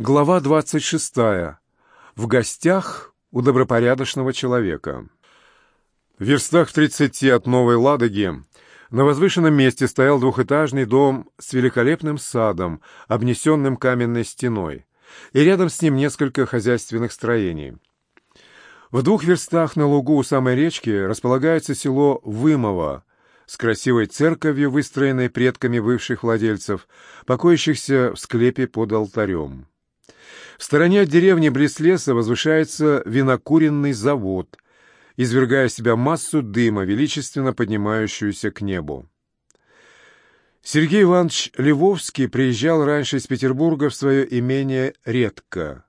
Глава 26. В гостях у добропорядочного человека. В верстах в тридцати от Новой Ладоги на возвышенном месте стоял двухэтажный дом с великолепным садом, обнесенным каменной стеной, и рядом с ним несколько хозяйственных строений. В двух верстах на лугу у самой речки располагается село Вымово, с красивой церковью, выстроенной предками бывших владельцев, покоящихся в склепе под алтарем. В стороне от деревни близ возвышается винокуренный завод, извергая в себя массу дыма, величественно поднимающуюся к небу. Сергей Иванович Львовский приезжал раньше из Петербурга в свое имение редко,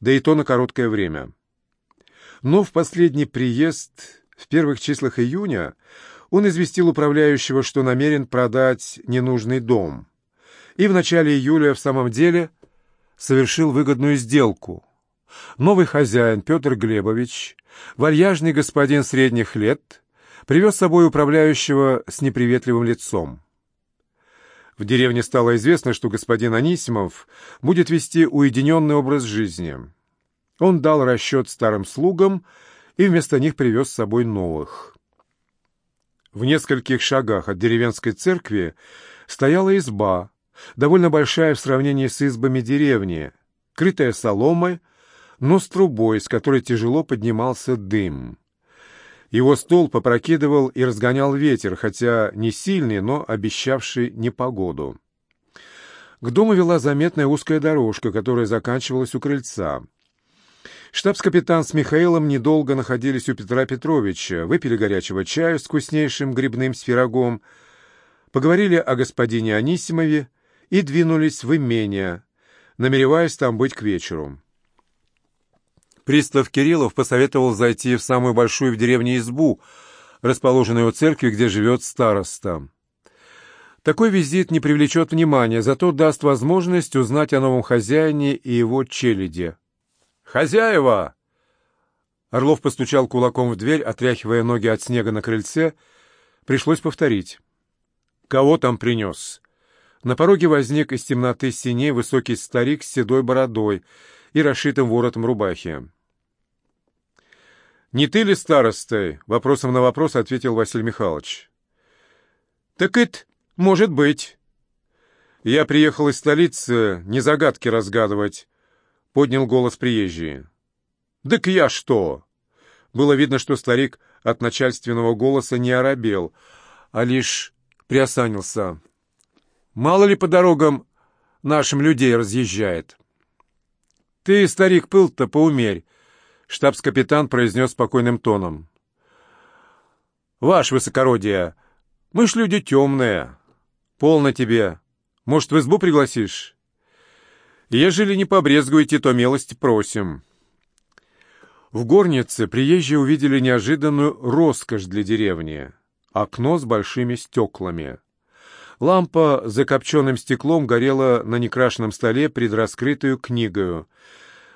да и то на короткое время. Но в последний приезд в первых числах июня он известил управляющего, что намерен продать ненужный дом. И в начале июля в самом деле совершил выгодную сделку. Новый хозяин Петр Глебович, вальяжный господин средних лет, привез с собой управляющего с неприветливым лицом. В деревне стало известно, что господин Анисимов будет вести уединенный образ жизни. Он дал расчет старым слугам и вместо них привез с собой новых. В нескольких шагах от деревенской церкви стояла изба, довольно большая в сравнении с избами деревни, крытая соломой, но с трубой, с которой тяжело поднимался дым. Его стол попрокидывал и разгонял ветер, хотя не сильный, но обещавший непогоду. К дому вела заметная узкая дорожка, которая заканчивалась у крыльца. Штабс-капитан с Михаилом недолго находились у Петра Петровича, выпили горячего чаю с вкуснейшим грибным спирогом, поговорили о господине Анисимове и двинулись в имение, намереваясь там быть к вечеру. Пристав Кириллов посоветовал зайти в самую большую в деревне избу, расположенную у церкви, где живет староста. Такой визит не привлечет внимания, зато даст возможность узнать о новом хозяине и его челяде. «Хозяева!» Орлов постучал кулаком в дверь, отряхивая ноги от снега на крыльце. Пришлось повторить. «Кого там принес?» На пороге возник из темноты синей высокий старик с седой бородой и расшитым воротом рубахи. «Не ты ли старостой?» — вопросом на вопрос ответил Василий Михайлович. «Так это может быть». «Я приехал из столицы не загадки разгадывать», — поднял голос приезжий. «Так я что?» Было видно, что старик от начальственного голоса не оробел, а лишь приосанился. Мало ли по дорогам нашим людей разъезжает. Ты, старик, пыл-то поумерь, штабс-капитан произнес спокойным тоном. Ваш высокородие, мы ж люди темные. Полно тебе. Может, в избу пригласишь? Ежели не побрезгуете, то милости просим. В горнице приезжие увидели неожиданную роскошь для деревни. Окно с большими стеклами. Лампа за копченым стеклом горела на некрашенном столе пред раскрытую книгою.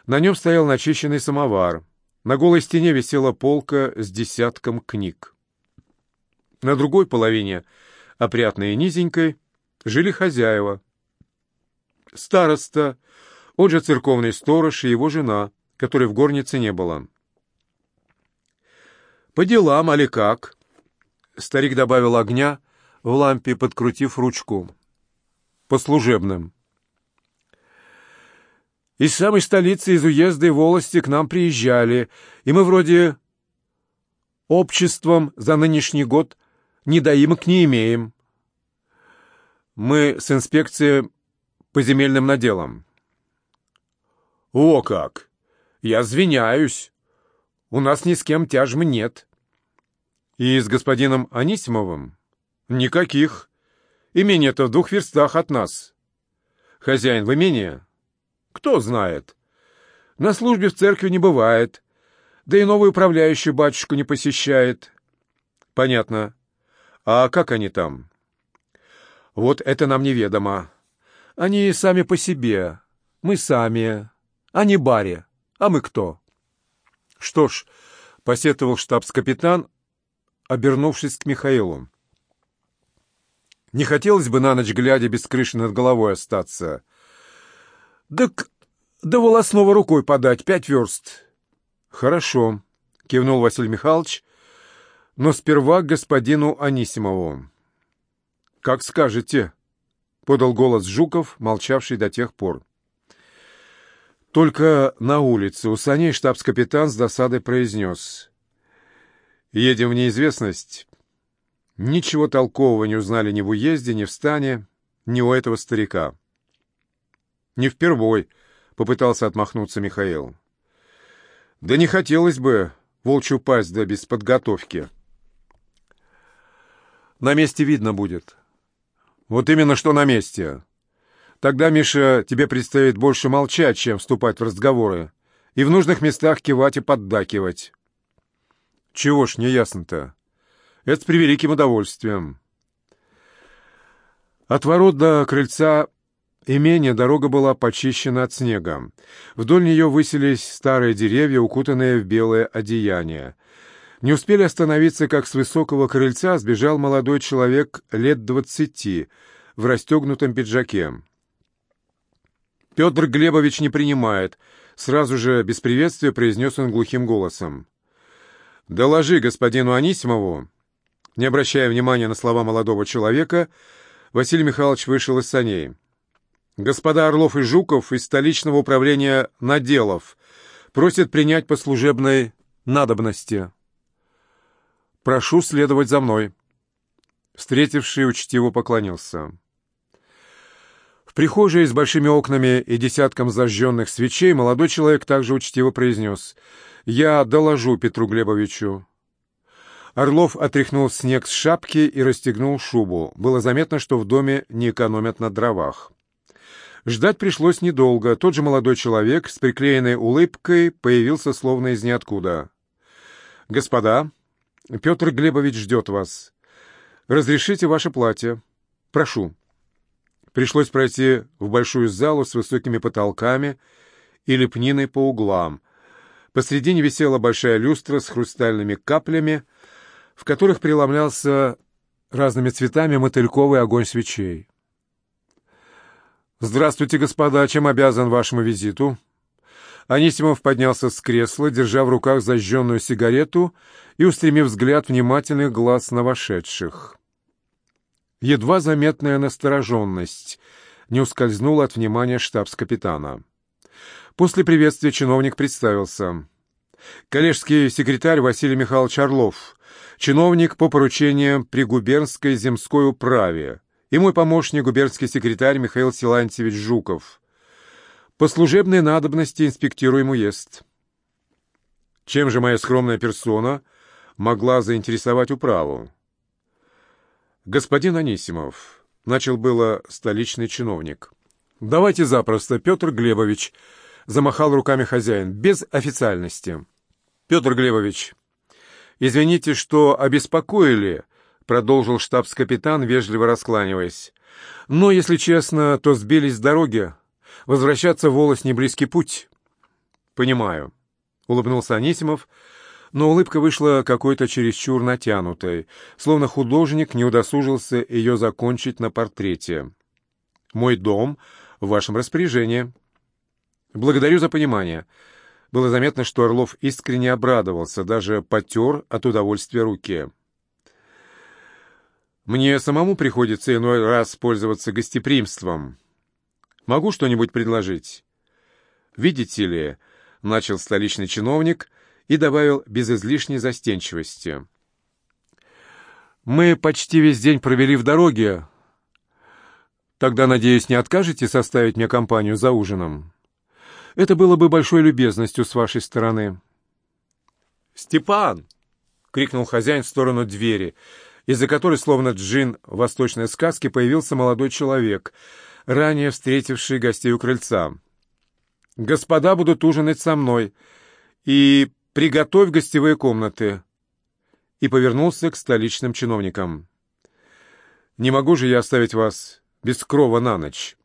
На нем стоял начищенный самовар. На голой стене висела полка с десятком книг. На другой половине, опрятной и низенькой, жили хозяева. Староста, он же церковный сторож и его жена, которой в горнице не было. «По делам, али как?» Старик добавил огня — в лампе, подкрутив ручку. «По служебным». «Из самой столицы, из уезда и волости к нам приезжали, и мы вроде обществом за нынешний год недоимок не имеем. Мы с инспекцией по земельным наделам». «О как! Я извиняюсь. У нас ни с кем тяжмы нет». «И с господином Анисимовым?» «Никаких. Имение-то в двух верстах от нас». «Хозяин в имении?» «Кто знает. На службе в церкви не бывает. Да и новый управляющий батюшку не посещает». «Понятно. А как они там?» «Вот это нам неведомо. Они сами по себе. Мы сами. Они баре. А мы кто?» «Что ж», — посетовал штабс-капитан, обернувшись к Михаилу. Не хотелось бы на ночь глядя без крыши над головой остаться. Так до волосного рукой подать, пять верст. Хорошо, кивнул Василий Михайлович, но сперва к господину Анисимову. Как скажете, подал голос Жуков, молчавший до тех пор. Только на улице у саней штабс-капитан с досадой произнес. «Едем в неизвестность. Ничего толкового не узнали ни в уезде, ни в стане, ни у этого старика». «Не впервой», — попытался отмахнуться Михаил. «Да не хотелось бы волчью пасть да без подготовки». «На месте видно будет». «Вот именно что на месте. Тогда, Миша, тебе предстоит больше молчать, чем вступать в разговоры, и в нужных местах кивать и поддакивать». «Чего ж не ясно-то? Это с превеликим удовольствием». От ворот до крыльца Имение дорога была почищена от снега. Вдоль нее высились старые деревья, укутанные в белое одеяние. Не успели остановиться, как с высокого крыльца сбежал молодой человек лет двадцати в расстегнутом пиджаке. «Петр Глебович не принимает», — сразу же без приветствия произнес он глухим голосом. «Доложи господину Анисимову». Не обращая внимания на слова молодого человека, Василий Михайлович вышел из саней. Господа Орлов и Жуков из столичного управления наделов просят принять по служебной надобности. Прошу следовать за мной. Встретивший учтиво поклонился. В прихожей с большими окнами и десятком зажженных свечей молодой человек также учтиво произнес «Я доложу Петру Глебовичу». Орлов отряхнул снег с шапки и расстегнул шубу. Было заметно, что в доме не экономят на дровах. Ждать пришлось недолго. Тот же молодой человек с приклеенной улыбкой появился словно из ниоткуда. «Господа, Петр Глебович ждет вас. Разрешите ваше платье. Прошу». Пришлось пройти в большую залу с высокими потолками и лепниной по углам. Посредине висела большая люстра с хрустальными каплями, в которых преломлялся разными цветами мотыльковый огонь свечей. «Здравствуйте, господа. Чем обязан вашему визиту?» Анисимов поднялся с кресла, держа в руках зажженную сигарету и устремив взгляд внимательных глаз на вошедших. Едва заметная настороженность не ускользнула от внимания штабс-капитана. После приветствия чиновник представился. Коллежский секретарь Василий Михайлович Орлов, чиновник по поручениям при губернской земской управе, и мой помощник, губернский секретарь Михаил Силантьевич Жуков. По служебной надобности инспектируем уезд. Чем же моя скромная персона могла заинтересовать управу? Господин Анисимов, начал было столичный чиновник. Давайте запросто, Петр Глебович, замахал руками хозяин, без официальности. Петр Глебович, извините, что обеспокоили, — продолжил штабс-капитан, вежливо раскланиваясь. «Но, если честно, то сбились с дороги. Возвращаться в Волос не близкий путь». «Понимаю», — улыбнулся Анисимов, но улыбка вышла какой-то чересчур натянутой, словно художник не удосужился ее закончить на портрете. «Мой дом в вашем распоряжении». «Благодарю за понимание». Было заметно, что Орлов искренне обрадовался, даже потер от удовольствия руки. Мне самому приходится иной раз пользоваться гостеприимством. Могу что-нибудь предложить? Видите ли, начал столичный чиновник и добавил без излишней застенчивости. Мы почти весь день провели в дороге. Тогда, надеюсь, не откажете составить мне компанию за ужином? Это было бы большой любезностью с вашей стороны. «Степан!» — крикнул хозяин в сторону двери — из-за которой, словно джин восточной сказке, появился молодой человек, ранее встретивший гостей у крыльца. «Господа будут ужинать со мной, и приготовь гостевые комнаты». И повернулся к столичным чиновникам. «Не могу же я оставить вас без крова на ночь».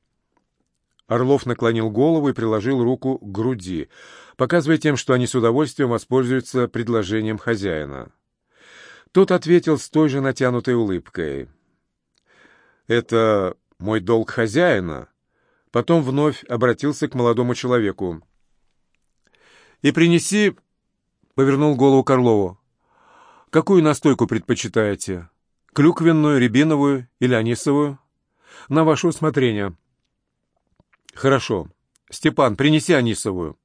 Орлов наклонил голову и приложил руку к груди, показывая тем, что они с удовольствием воспользуются предложением хозяина. Тот ответил с той же натянутой улыбкой. «Это мой долг хозяина — Потом вновь обратился к молодому человеку. «И принеси...» — повернул голову Карлову. «Какую настойку предпочитаете? Клюквенную, рябиновую или анисовую? На ваше усмотрение». «Хорошо. Степан, принеси анисовую».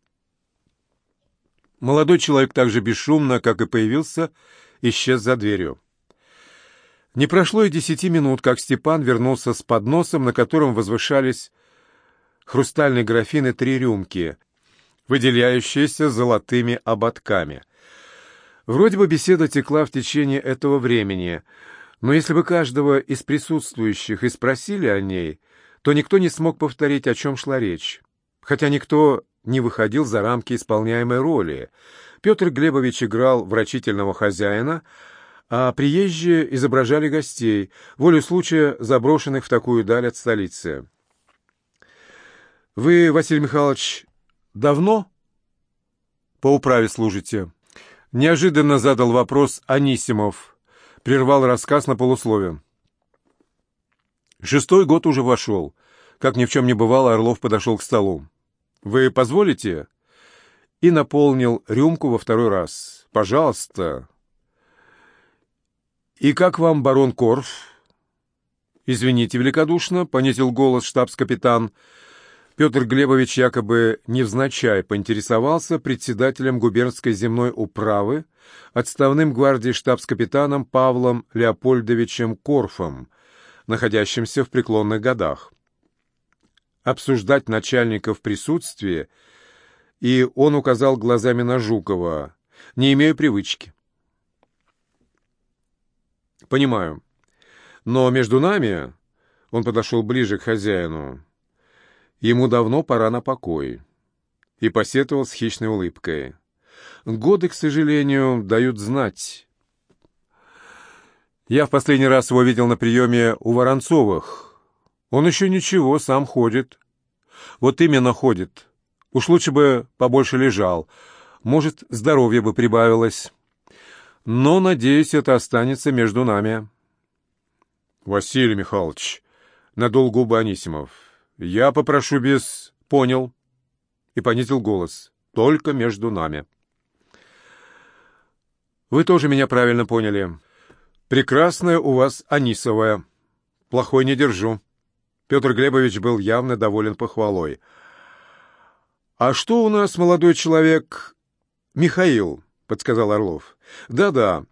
Молодой человек так же бесшумно, как и появился, исчез за дверью. Не прошло и десяти минут, как Степан вернулся с подносом, на котором возвышались хрустальные графины три рюмки, выделяющиеся золотыми ободками. Вроде бы беседа текла в течение этого времени, но если бы каждого из присутствующих и спросили о ней, то никто не смог повторить, о чем шла речь. Хотя никто не выходил за рамки исполняемой роли. Петр Глебович играл врачительного хозяина, а приезжие изображали гостей, волю случая заброшенных в такую даль от столицы. «Вы, Василий Михайлович, давно по управе служите?» Неожиданно задал вопрос Анисимов, прервал рассказ на полуслове. Шестой год уже вошел. Как ни в чем не бывало, Орлов подошел к столу. «Вы позволите?» И наполнил рюмку во второй раз. «Пожалуйста». «И как вам, барон Корф?» «Извините великодушно», — понизил голос штабс-капитан. Петр Глебович якобы невзначай поинтересовался председателем губернской земной управы, отставным гвардии штабс-капитаном Павлом Леопольдовичем Корфом, находящимся в преклонных годах обсуждать начальника в присутствии, и он указал глазами на Жукова. «Не имею привычки». «Понимаю. Но между нами...» Он подошел ближе к хозяину. Ему давно пора на покой. И посетовал с хищной улыбкой. Годы, к сожалению, дают знать. Я в последний раз его видел на приеме у Воронцовых. Он еще ничего, сам ходит. Вот именно ходит. Уж лучше бы побольше лежал. Может, здоровье бы прибавилось. Но, надеюсь, это останется между нами. Василий Михайлович, надул губы Анисимов. Я попрошу без... Понял. И понизил голос. Только между нами. Вы тоже меня правильно поняли. Прекрасная у вас Анисовая. Плохой не держу. Петр Глебович был явно доволен похвалой. «А что у нас, молодой человек?» «Михаил», — подсказал Орлов. «Да-да»,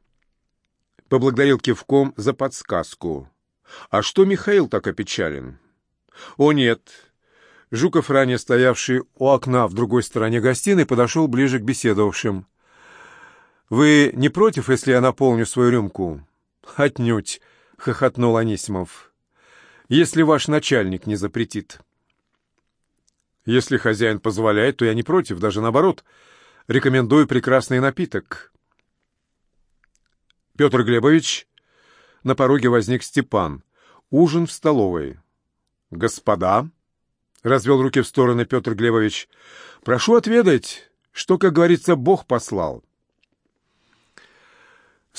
— поблагодарил кивком за подсказку. «А что Михаил так опечален?» «О, нет». Жуков, ранее стоявший у окна в другой стороне гостиной, подошел ближе к беседовавшим. «Вы не против, если я наполню свою рюмку?» «Отнюдь», — хохотнул Анисимов если ваш начальник не запретит. Если хозяин позволяет, то я не против, даже наоборот. Рекомендую прекрасный напиток. Петр Глебович, на пороге возник Степан. Ужин в столовой. «Господа», — развел руки в стороны Петр Глебович, — «прошу отведать, что, как говорится, Бог послал».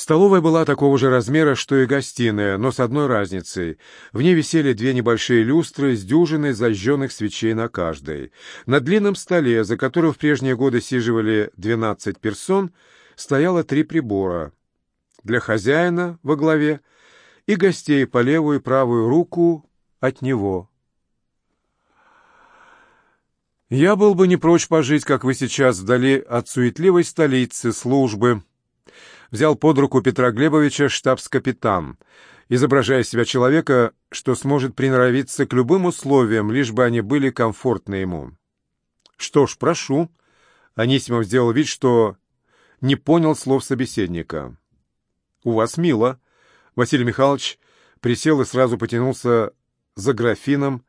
Столовая была такого же размера, что и гостиная, но с одной разницей. В ней висели две небольшие люстры с дюжиной зажженных свечей на каждой. На длинном столе, за которым в прежние годы сиживали двенадцать персон, стояло три прибора. Для хозяина во главе и гостей по левую и правую руку от него. «Я был бы не прочь пожить, как вы сейчас, вдали от суетливой столицы, службы», взял под руку Петра Глебовича штабс-капитан, изображая себя человека, что сможет приноровиться к любым условиям, лишь бы они были комфортны ему. «Что ж, прошу». Анисимов сделал вид, что не понял слов собеседника. «У вас мило». Василий Михайлович присел и сразу потянулся за графином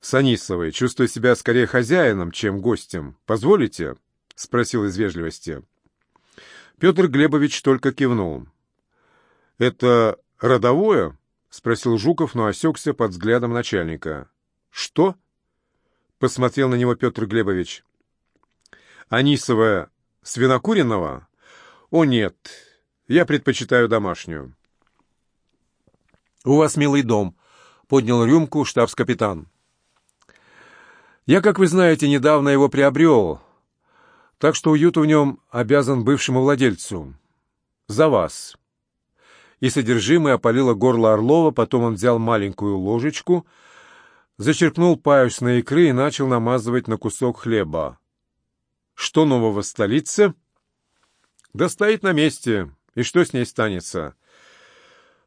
с Анисовой, чувствуя себя скорее хозяином, чем гостем. «Позволите?» — спросил из вежливости. Петр Глебович только кивнул. «Это родовое?» — спросил Жуков, но осекся под взглядом начальника. «Что?» — посмотрел на него Петр Глебович. «Анисовая свинокуренного?» «О, нет, я предпочитаю домашнюю». «У вас милый дом», — поднял рюмку штабс-капитан. Я, как вы знаете, недавно его приобрел, так что уюту в нем обязан бывшему владельцу. За вас. И содержимое опалило горло Орлова, потом он взял маленькую ложечку, зачерпнул паюсной икры и начал намазывать на кусок хлеба. Что нового в столице? Да стоит на месте. И что с ней станется?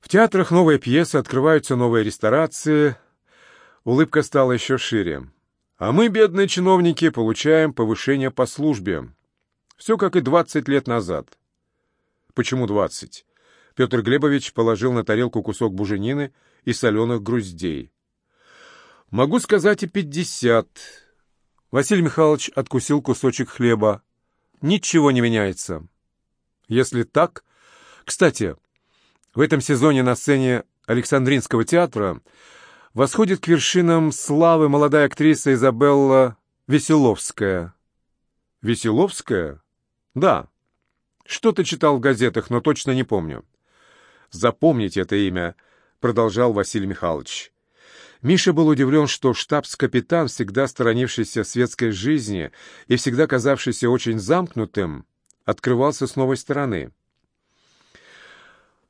В театрах новые пьесы, открываются новые ресторации. Улыбка стала еще шире. А мы, бедные чиновники, получаем повышение по службе. Все как и двадцать лет назад. Почему двадцать? Петр Глебович положил на тарелку кусок буженины и соленых груздей. Могу сказать и пятьдесят. Василий Михайлович откусил кусочек хлеба. Ничего не меняется. Если так... Кстати, в этом сезоне на сцене Александринского театра восходит к вершинам славы молодая актриса Изабелла Веселовская. Веселовская? Да. Что-то читал в газетах, но точно не помню. Запомните это имя, продолжал Василий Михайлович. Миша был удивлен, что штабс-капитан, всегда сторонившийся светской жизни и всегда казавшийся очень замкнутым, открывался с новой стороны.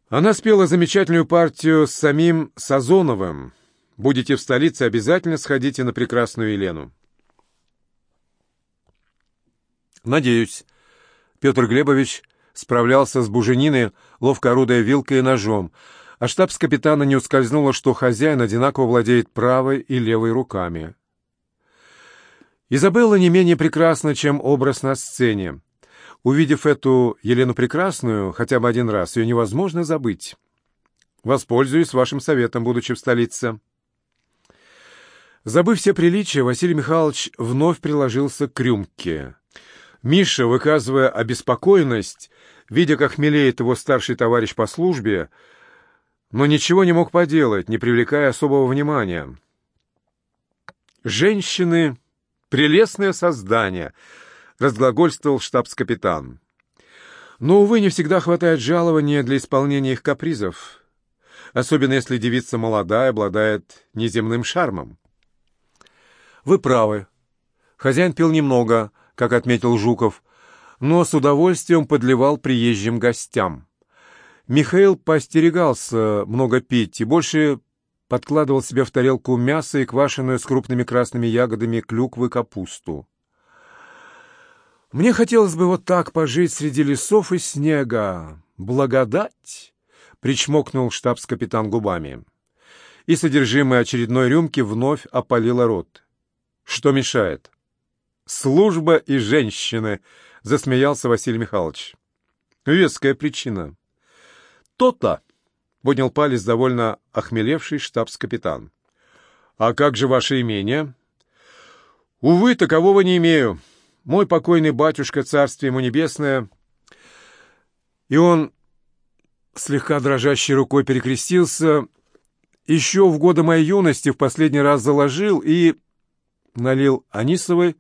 Она спела замечательную партию с самим Сазоновым. Будете в столице, обязательно сходите на прекрасную Елену. Надеюсь. Петр Глебович справлялся с бужениной, ловко орудуя вилкой и ножом, а штабс-капитана не ускользнуло, что хозяин одинаково владеет правой и левой руками. Изабелла не менее прекрасна, чем образ на сцене. Увидев эту Елену Прекрасную хотя бы один раз, ее невозможно забыть. Воспользуюсь вашим советом, будучи в столице. Забыв все приличия, Василий Михайлович вновь приложился к рюмке. Миша, выказывая обеспокоенность, видя, как мелеет его старший товарищ по службе, но ничего не мог поделать, не привлекая особого внимания. «Женщины — прелестное создание», — разглагольствовал штабс-капитан. «Но, увы, не всегда хватает жалования для исполнения их капризов, особенно если девица молодая, обладает неземным шармом». «Вы правы. Хозяин пил немного, как отметил Жуков, но с удовольствием подливал приезжим гостям. Михаил поостерегался много пить и больше подкладывал себе в тарелку мясо и квашеную с крупными красными ягодами клюквы капусту. «Мне хотелось бы вот так пожить среди лесов и снега. Благодать!» — причмокнул штабс-капитан губами. И содержимое очередной рюмки вновь опалило рот. «Что мешает?» «Служба и женщины!» — засмеялся Василий Михайлович. «Веская причина». «То-то!» — поднял палец довольно охмелевший штабс-капитан. «А как же ваше имение?» «Увы, такового не имею. Мой покойный батюшка, царствие ему небесное...» И он слегка дрожащей рукой перекрестился, еще в годы моей юности в последний раз заложил и налил анисовой,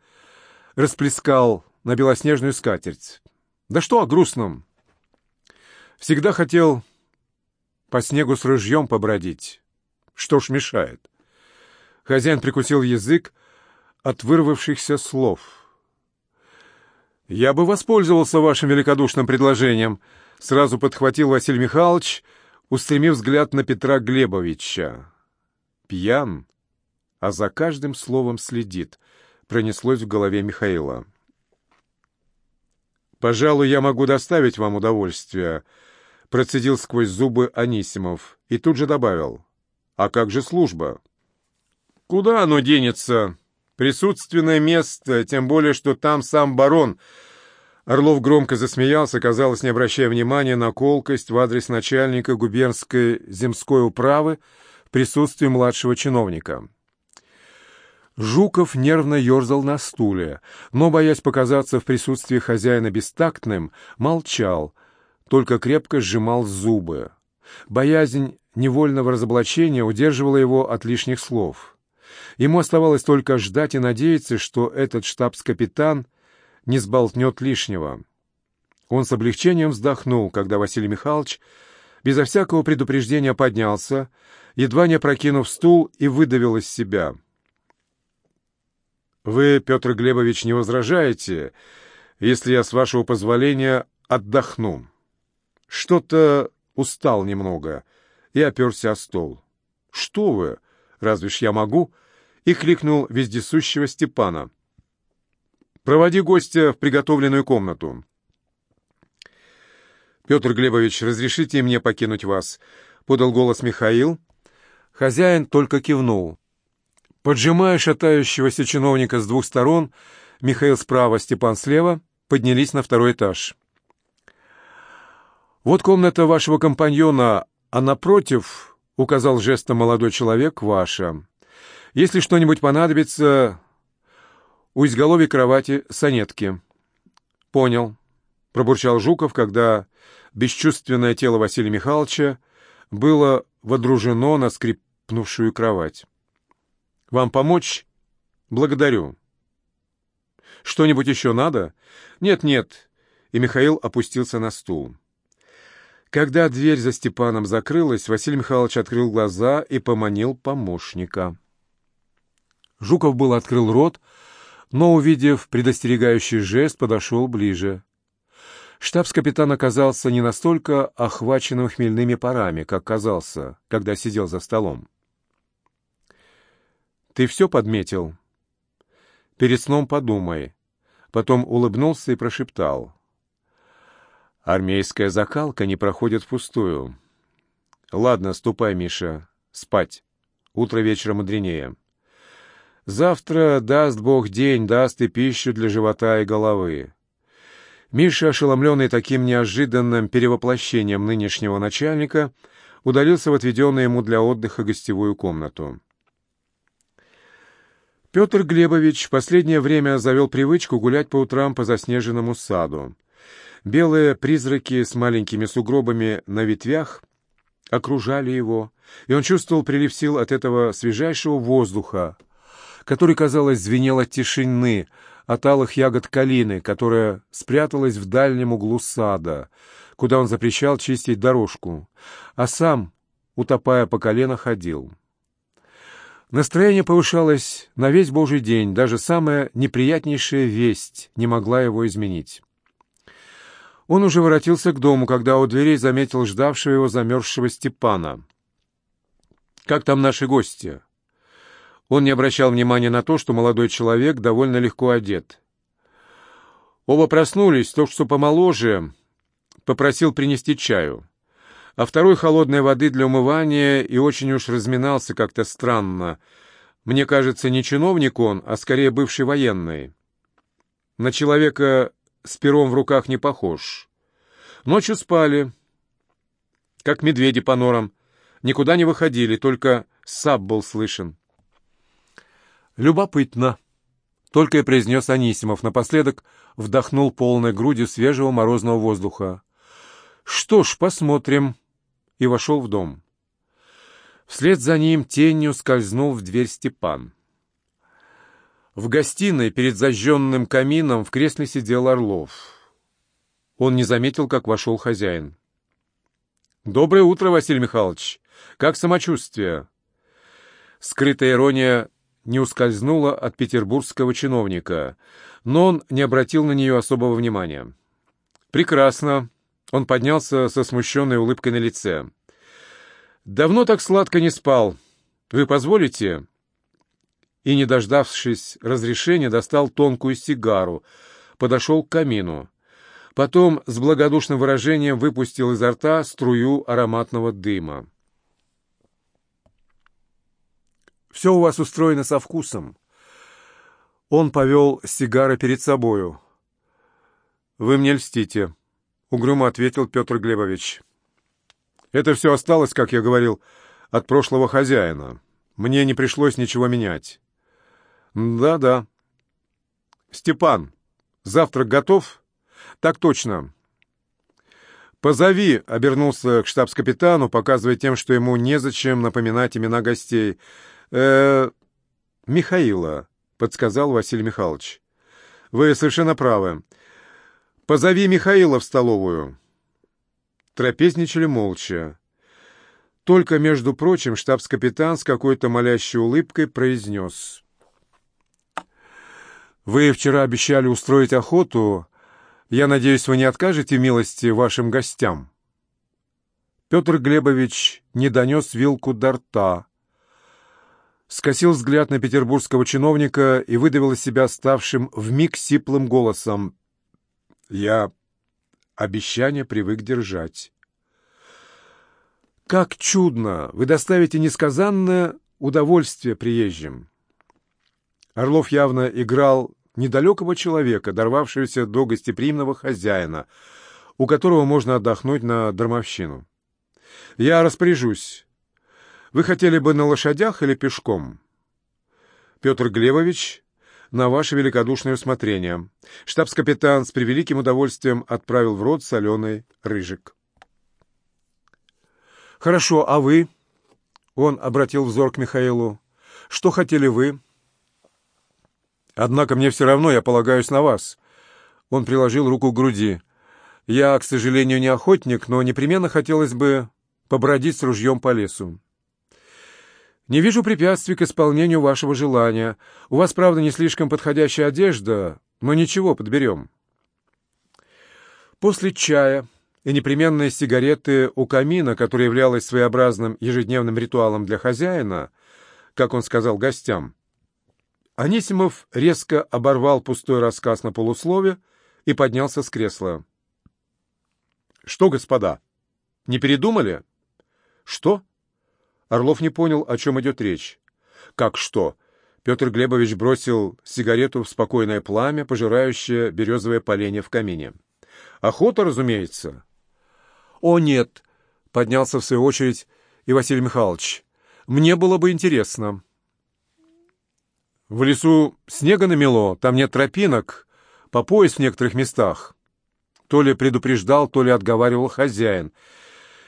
расплескал на белоснежную скатерть. Да что о грустном? Всегда хотел по снегу с ружьем побродить. Что ж мешает? Хозяин прикусил язык от вырвавшихся слов. «Я бы воспользовался вашим великодушным предложением», — сразу подхватил Василий Михайлович, устремив взгляд на Петра Глебовича. «Пьян, а за каждым словом следит», — пронеслось в голове Михаила. «Пожалуй, я могу доставить вам удовольствие», — процедил сквозь зубы Анисимов и тут же добавил. «А как же служба?» «Куда оно денется? Присутственное место, тем более, что там сам барон...» Орлов громко засмеялся, казалось, не обращая внимания на колкость в адрес начальника губернской земской управы в присутствии младшего чиновника. Жуков нервно ерзал на стуле, но, боясь показаться в присутствии хозяина бестактным, молчал, только крепко сжимал зубы. Боязнь невольного разоблачения удерживала его от лишних слов. Ему оставалось только ждать и надеяться, что этот штабс-капитан не сболтнет лишнего. Он с облегчением вздохнул, когда Василий Михайлович безо всякого предупреждения поднялся, едва не опрокинув стул и выдавил из себя — Вы, Петр Глебович, не возражаете, если я, с вашего позволения, отдохну? Что-то устал немного и оперся о стол. Что вы? Разве ж я могу? И кликнул вездесущего Степана. Проводи гостя в приготовленную комнату. «Петр Глебович, разрешите мне покинуть вас?» — подал голос Михаил. Хозяин только кивнул. Поджимая шатающегося чиновника с двух сторон, Михаил справа, Степан слева, поднялись на второй этаж. «Вот комната вашего компаньона, а напротив, — указал жестом молодой человек, — ваша. Если что-нибудь понадобится, у изголовья кровати санетки». «Понял», — пробурчал Жуков, когда бесчувственное тело Василия Михайловича было водружено на скрипнувшую кровать. «Вам помочь? Благодарю». «Что-нибудь еще надо?» «Нет-нет», и Михаил опустился на стул. Когда дверь за Степаном закрылась, Василий Михайлович открыл глаза и поманил помощника. Жуков был открыл рот, но, увидев предостерегающий жест, подошел ближе. Штабс-капитан оказался не настолько охваченным хмельными парами, как казался, когда сидел за столом. «Ты все подметил?» «Перед сном подумай». Потом улыбнулся и прошептал. «Армейская закалка не проходит впустую. Ладно, ступай, Миша, спать. Утро вечера мудренее. Завтра, даст Бог день, даст и пищу для живота и головы. Миша, ошеломленный таким неожиданным перевоплощением нынешнего начальника, удалился в отведенную ему для отдыха гостевую комнату. Петр Глебович в последнее время завел привычку гулять по утрам по заснеженному саду. Белые призраки с маленькими сугробами на ветвях окружали его, и он чувствовал прилив сил от этого свежайшего воздуха, который, казалось, звенел от тишины, от алых ягод калины, которая спряталась в дальнем углу сада, куда он запрещал чистить дорожку, а сам, утопая по колено, ходил. Настроение повышалось на весь божий день, даже самая неприятнейшая весть не могла его изменить. Он уже воротился к дому, когда у дверей заметил ждавшего его замерзшего Степана. «Как там наши гости?» Он не обращал внимания на то, что молодой человек довольно легко одет. Оба проснулись, тот, что помоложе, попросил принести чаю, а второй холодной воды для умывания и очень уж разминался как-то странно. Мне кажется, не чиновник он, а скорее бывший военный. На человека с пером в руках не похож. Ночью спали, как медведи по норам, никуда не выходили, только сап был слышен. «Любопытно», — только и произнес Анисимов. Напоследок вдохнул полной грудью свежего морозного воздуха. «Что ж, посмотрим», — и вошел в дом. Вслед за ним тенью скользнул в дверь Степан. В гостиной перед зажженным камином в кресле сидел Орлов. Он не заметил, как вошел хозяин. «Доброе утро, Василий Михайлович! Как самочувствие?» Скрытая ирония не ускользнула от петербургского чиновника, но он не обратил на нее особого внимания. «Прекрасно!» — он поднялся со смущенной улыбкой на лице. «Давно так сладко не спал. Вы позволите?» И, не дождавшись разрешения, достал тонкую сигару, подошел к камину. Потом с благодушным выражением выпустил изо рта струю ароматного дыма. Все у вас устроено со вкусом. Он повел сигары перед собою. «Вы мне льстите», — угрюмо ответил Петр Глебович. «Это все осталось, как я говорил, от прошлого хозяина. Мне не пришлось ничего менять». «Да-да». «Степан, завтрак готов?» «Так точно». «Позови», — обернулся к штабс-капитану, показывая тем, что ему незачем напоминать имена гостей — э Михаила», — подсказал Василий Михайлович. «Вы совершенно правы. Позови Михаила в столовую». Трапезничали молча. Только, между прочим, штабс-капитан с какой-то молящей улыбкой произнес. Вы вчера обещали устроить охоту. Я надеюсь, вы не откажете милости вашим гостям. Петр Глебович не донес вилку до рта, скосил взгляд на петербургского чиновника и выдавил из себя ставшим вмиг сиплым голосом. «Я обещание привык держать». «Как чудно! Вы доставите несказанное удовольствие приезжим!» Орлов явно играл недалекого человека, дорвавшегося до гостеприимного хозяина, у которого можно отдохнуть на дармовщину. «Я распоряжусь. Вы хотели бы на лошадях или пешком?» «Петр Глебович, на ваше великодушное усмотрение». Штабс-капитан с превеликим удовольствием отправил в рот соленый рыжик. «Хорошо, а вы?» Он обратил взор к Михаилу. «Что хотели вы?» «Однако мне все равно, я полагаюсь на вас». Он приложил руку к груди. «Я, к сожалению, не охотник, но непременно хотелось бы побродить с ружьем по лесу». «Не вижу препятствий к исполнению вашего желания. У вас, правда, не слишком подходящая одежда, но ничего, подберем». После чая и непременные сигареты у камина, которая являлась своеобразным ежедневным ритуалом для хозяина, как он сказал гостям, Анисимов резко оборвал пустой рассказ на полуслове и поднялся с кресла. «Что, господа, не передумали?» «Что?» Орлов не понял, о чем идет речь. «Как что?» Петр Глебович бросил сигарету в спокойное пламя, пожирающее березовое поленье в камине. «Охота, разумеется. «О, нет!» — поднялся в свою очередь и Василий Михайлович. «Мне было бы интересно». «В лесу снега намело, там нет тропинок, по пояс в некоторых местах». То ли предупреждал, то ли отговаривал хозяин.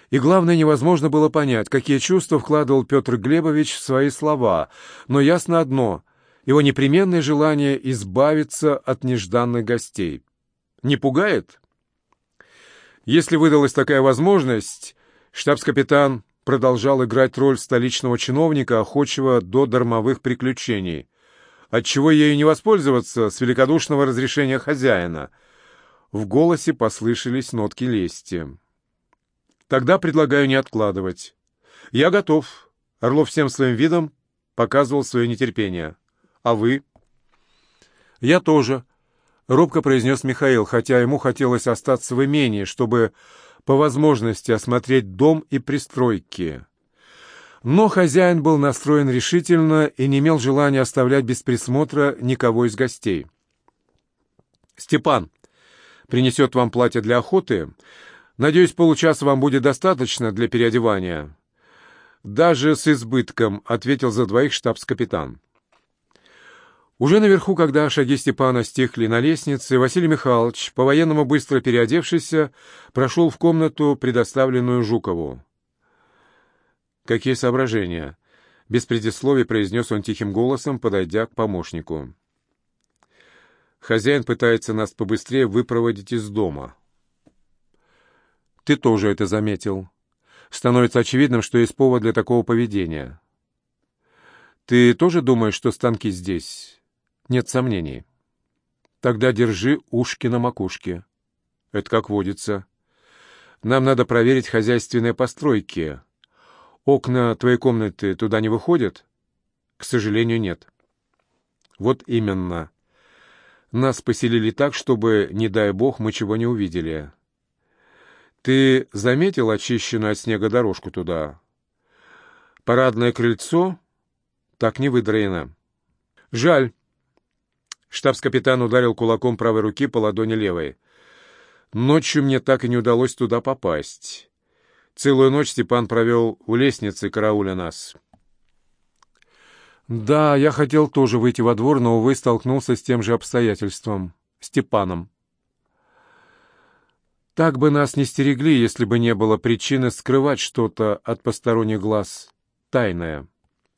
И главное, невозможно было понять, какие чувства вкладывал Петр Глебович в свои слова. Но ясно одно — его непременное желание избавиться от нежданных гостей. Не пугает? Если выдалась такая возможность, штабс-капитан продолжал играть роль столичного чиновника, охочего до дармовых приключений. Отчего ею не воспользоваться с великодушного разрешения хозяина? В голосе послышались нотки лести. «Тогда предлагаю не откладывать. Я готов». Орлов всем своим видом показывал свое нетерпение. «А вы?» «Я тоже», — робко произнес Михаил, хотя ему хотелось остаться в имении, чтобы по возможности осмотреть дом и пристройки. Но хозяин был настроен решительно и не имел желания оставлять без присмотра никого из гостей. «Степан принесет вам платье для охоты. Надеюсь, получаса вам будет достаточно для переодевания». «Даже с избытком», — ответил за двоих штабс-капитан. Уже наверху, когда шаги Степана стихли на лестнице, Василий Михайлович, по-военному быстро переодевшийся, прошел в комнату, предоставленную Жукову. «Какие соображения?» — без предисловий произнес он тихим голосом, подойдя к помощнику. «Хозяин пытается нас побыстрее выпроводить из дома». «Ты тоже это заметил. Становится очевидным, что есть повод для такого поведения». «Ты тоже думаешь, что станки здесь?» Нет сомнений. Тогда держи ушки на макушке. Это как водится. Нам надо проверить хозяйственные постройки. Окна твоей комнаты туда не выходят? К сожалению, нет. Вот именно. Нас поселили так, чтобы, не дай бог, мы чего не увидели. Ты заметил очищенную от снега дорожку туда? Парадное крыльцо так не выдроено. Жаль, Штабс-капитан ударил кулаком правой руки по ладони левой. Ночью мне так и не удалось туда попасть. Целую ночь Степан провел у лестницы, карауля нас. Да, я хотел тоже выйти во двор, но, увы, столкнулся с тем же обстоятельством. Степаном. Так бы нас не стерегли, если бы не было причины скрывать что-то от посторонних глаз. Тайное.